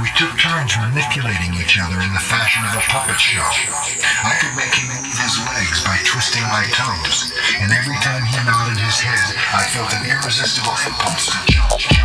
We took turns manipulating each other in the fashion of a puppet show. I could make him move his legs by twisting my toes, and every time he nodded his head, I felt an irresistible impulse to jump,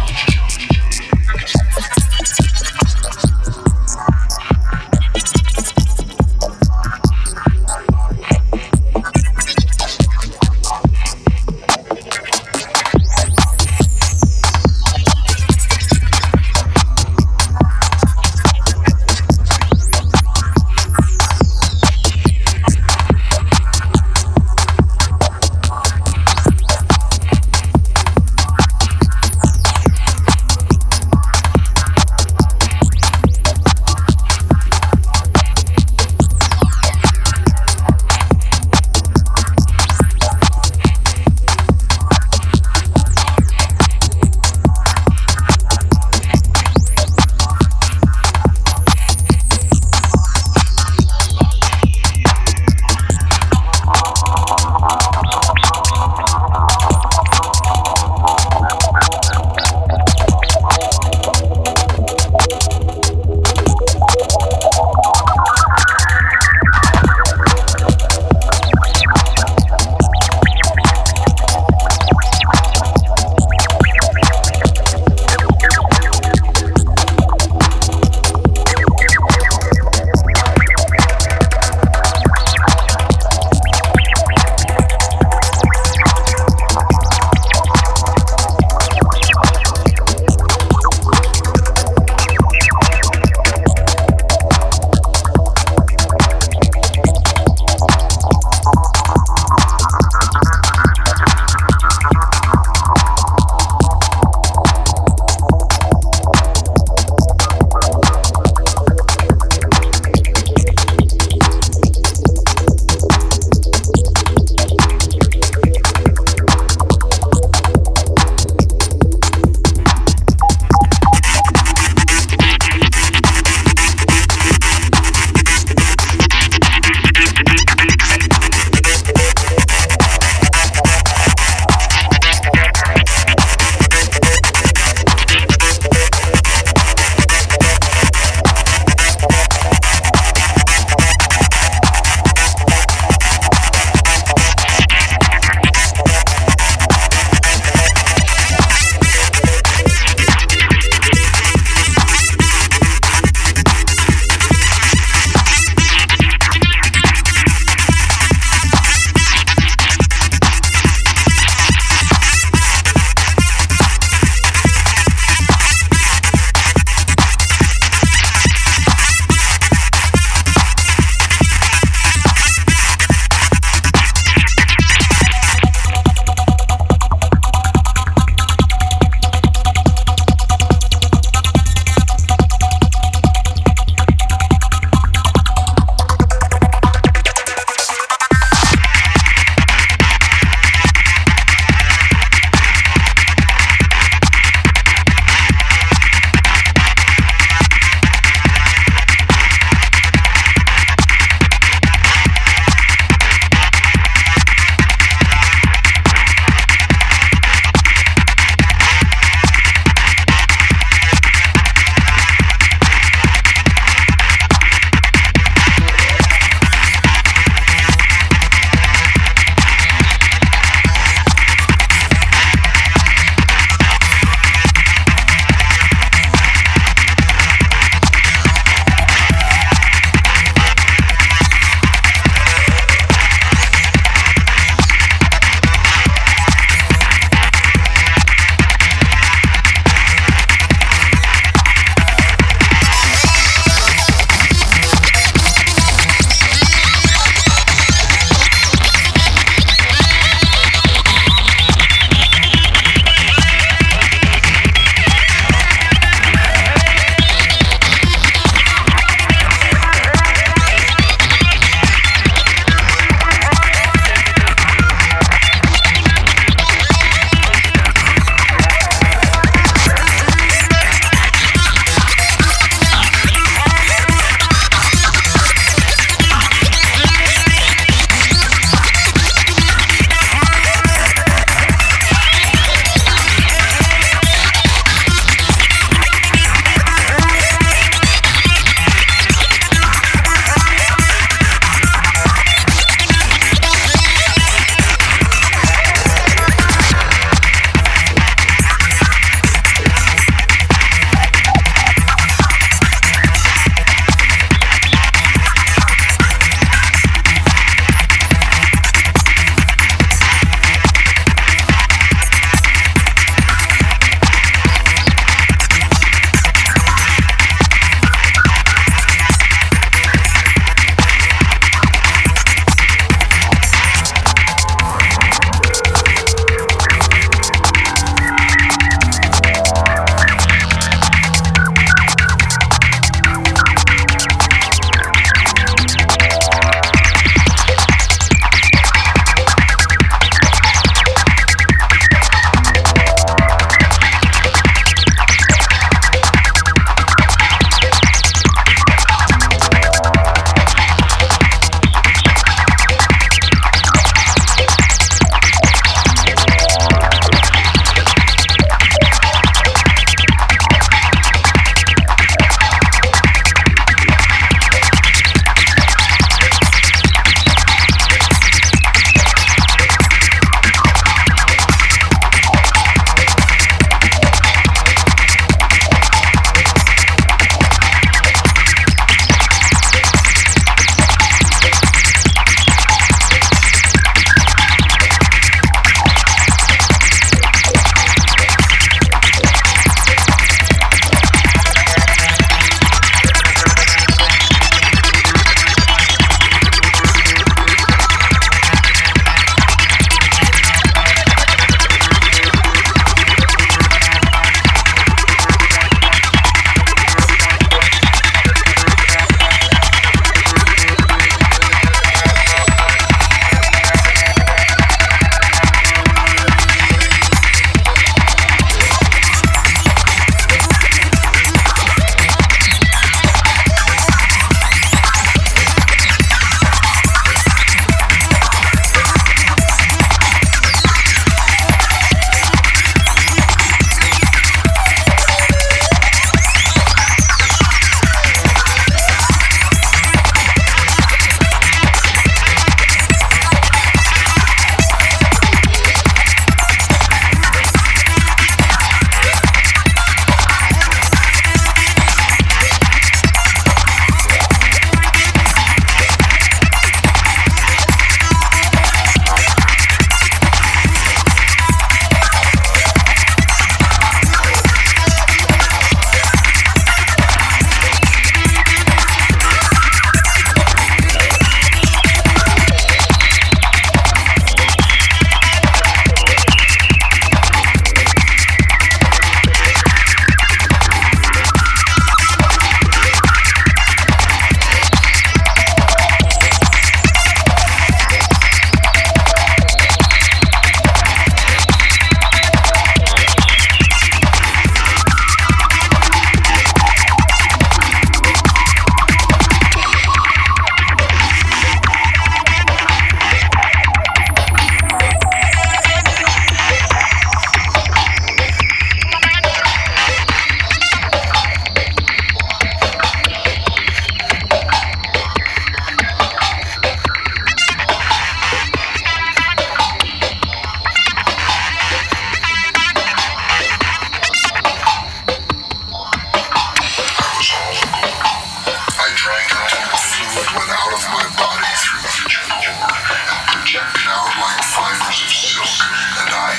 body through each pore and projected out like fibers of silk, and I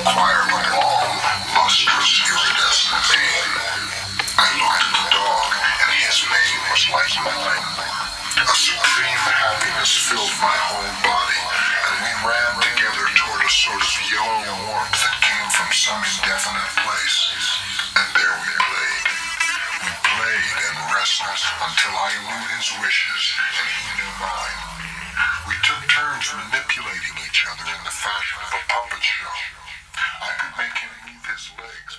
acquired like a long, lustrous, iridescent mane. I looked at the dog, and his mane was like mine. A supreme happiness filled my whole body, and we ran together toward a sort of yellow warmth that came from some indefinite place. And there we played. We played and wrestled until I knew his wishes and he mine. We took turns manipulating each other in the fashion of a puppet show. I could make him move his legs.